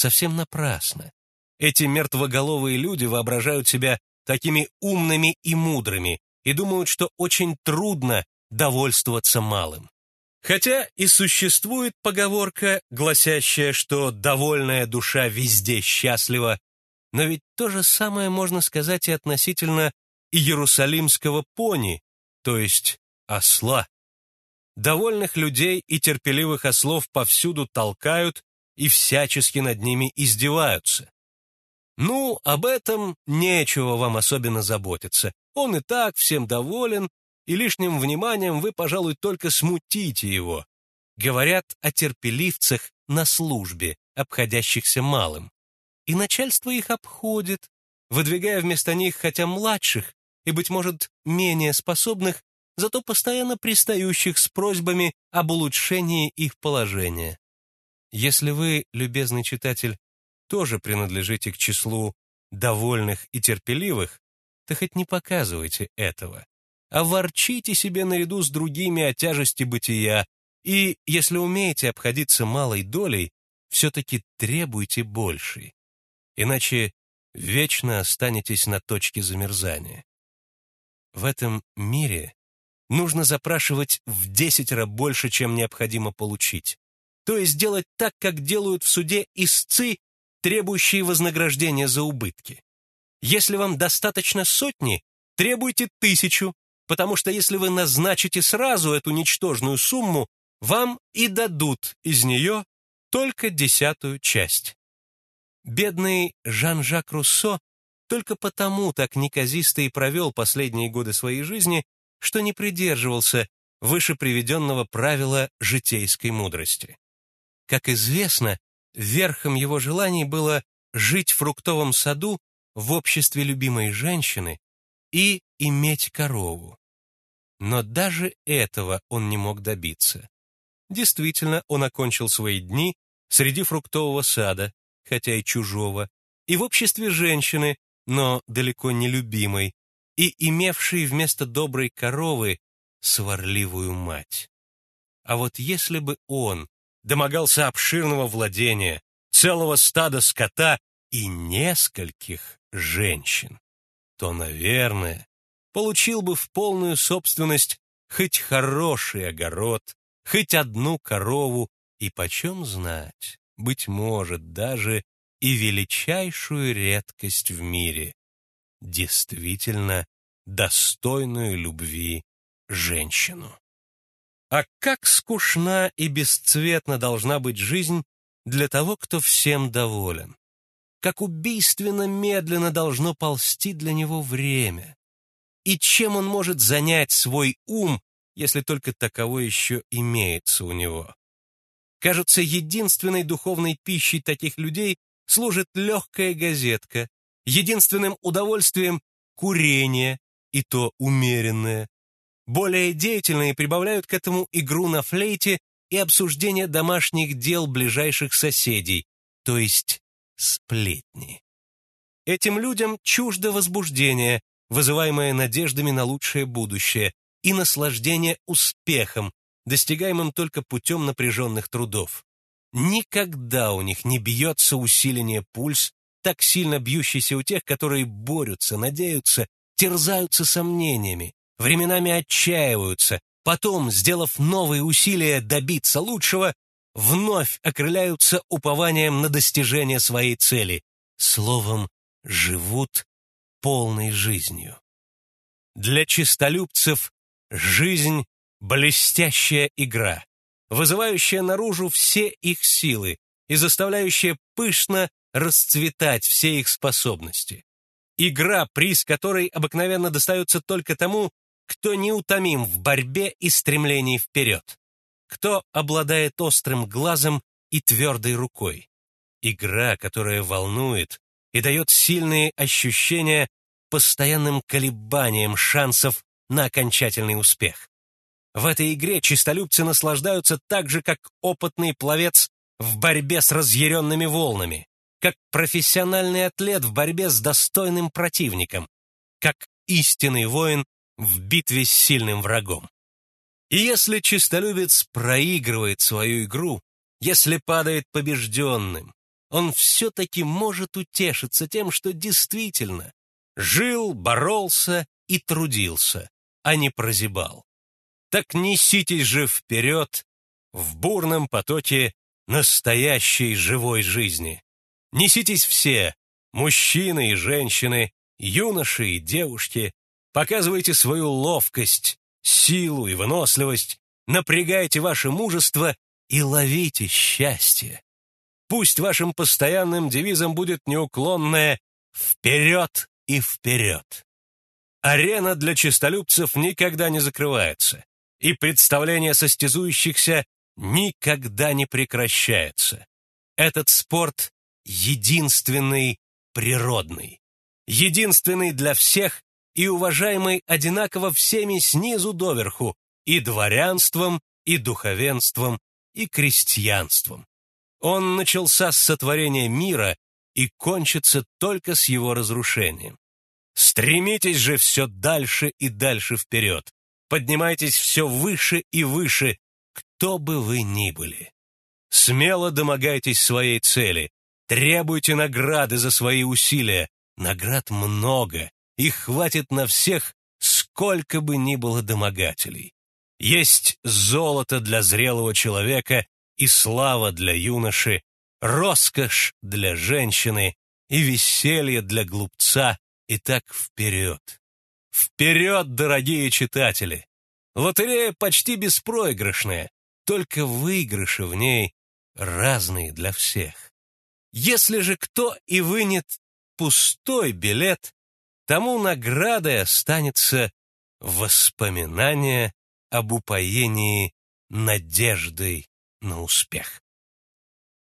совсем напрасно. Эти мертвоголовые люди воображают себя такими умными и мудрыми и думают, что очень трудно довольствоваться малым. Хотя и существует поговорка, гласящая, что довольная душа везде счастлива, но ведь то же самое можно сказать и относительно иерусалимского пони, то есть осла. Довольных людей и терпеливых ослов повсюду толкают и всячески над ними издеваются. Ну, об этом нечего вам особенно заботиться. Он и так всем доволен, и лишним вниманием вы, пожалуй, только смутите его. Говорят о терпеливцах на службе, обходящихся малым. И начальство их обходит, выдвигая вместо них хотя младших и, быть может, менее способных, зато постоянно пристающих с просьбами об улучшении их положения. Если вы, любезный читатель, тоже принадлежите к числу довольных и терпеливых, то хоть не показывайте этого, а ворчите себе наряду с другими о тяжести бытия, и, если умеете обходиться малой долей, все-таки требуйте большей. Иначе вечно останетесь на точке замерзания. В этом мире нужно запрашивать в десятеро больше, чем необходимо получить. То есть делать так, как делают в суде истцы, требующие вознаграждения за убытки. Если вам достаточно сотни, требуйте тысячу, потому что если вы назначите сразу эту ничтожную сумму, вам и дадут из нее только десятую часть. Бедный Жан-Жак Руссо только потому так неказисто и провел последние годы своей жизни, что не придерживался выше приведенного правила житейской мудрости. Как известно, верхом его желаний было жить в фруктовом саду в обществе любимой женщины и иметь корову. Но даже этого он не мог добиться. Действительно, он окончил свои дни среди фруктового сада, хотя и чужого, и в обществе женщины, но далеко не любимой, и имевшей вместо доброй коровы сварливую мать. А вот если бы он домогался обширного владения, целого стада скота и нескольких женщин, то, наверное, получил бы в полную собственность хоть хороший огород, хоть одну корову, и почем знать, быть может, даже и величайшую редкость в мире, действительно достойную любви женщину. А как скучна и бесцветна должна быть жизнь для того, кто всем доволен. Как убийственно медленно должно ползти для него время. И чем он может занять свой ум, если только таково еще имеется у него? Кажется, единственной духовной пищей таких людей служит легкая газетка, единственным удовольствием — курение, и то умеренное. Более деятельные прибавляют к этому игру на флейте и обсуждение домашних дел ближайших соседей, то есть сплетни. Этим людям чуждо возбуждение, вызываемое надеждами на лучшее будущее, и наслаждение успехом, достигаемым только путем напряженных трудов. Никогда у них не бьется усиление пульс, так сильно бьющийся у тех, которые борются, надеются, терзаются сомнениями, временами отчаиваются, потом, сделав новые усилия добиться лучшего, вновь окрыляются упованием на достижение своей цели, словом, живут полной жизнью. Для чистолюбцев жизнь — блестящая игра, вызывающая наружу все их силы и заставляющая пышно расцветать все их способности. Игра, приз которой обыкновенно достается только тому, кто неутомим в борьбе и стремлении вперед, кто обладает острым глазом и твердой рукой. Игра, которая волнует и дает сильные ощущения постоянным колебанием шансов на окончательный успех. В этой игре чистолюбцы наслаждаются так же, как опытный пловец в борьбе с разъяренными волнами, как профессиональный атлет в борьбе с достойным противником, как истинный воин в битве с сильным врагом. И если чистолюбец проигрывает свою игру, если падает побежденным, он все-таки может утешиться тем, что действительно жил, боролся и трудился, а не прозябал. Так неситесь же вперед в бурном потоке настоящей живой жизни. Неситесь все, мужчины и женщины, юноши и девушки, показывайте свою ловкость, силу и выносливость, напрягайте ваше мужество и ловите счастье. Пусть вашим постоянным девизом будет неуклонное «Вперед и вперед!». Арена для честолюбцев никогда не закрывается, и представление состязующихся никогда не прекращается. Этот спорт единственный природный, единственный для всех и уважаемый одинаково всеми снизу доверху, и дворянством, и духовенством, и крестьянством. Он начался с сотворения мира и кончится только с его разрушением. Стремитесь же все дальше и дальше вперед. Поднимайтесь все выше и выше, кто бы вы ни были. Смело домогайтесь своей цели, требуйте награды за свои усилия. Наград много, их хватит на всех, сколько бы ни было домогателей. Есть золото для зрелого человека и слава для юноши, роскошь для женщины и веселье для глупца, и так вперед. Вперед, дорогие читатели! Лотерея почти беспроигрышная, только выигрыши в ней разные для всех. Если же кто и вынет пустой билет, тому наградой останется воспоминание об упоении надеждой на успех.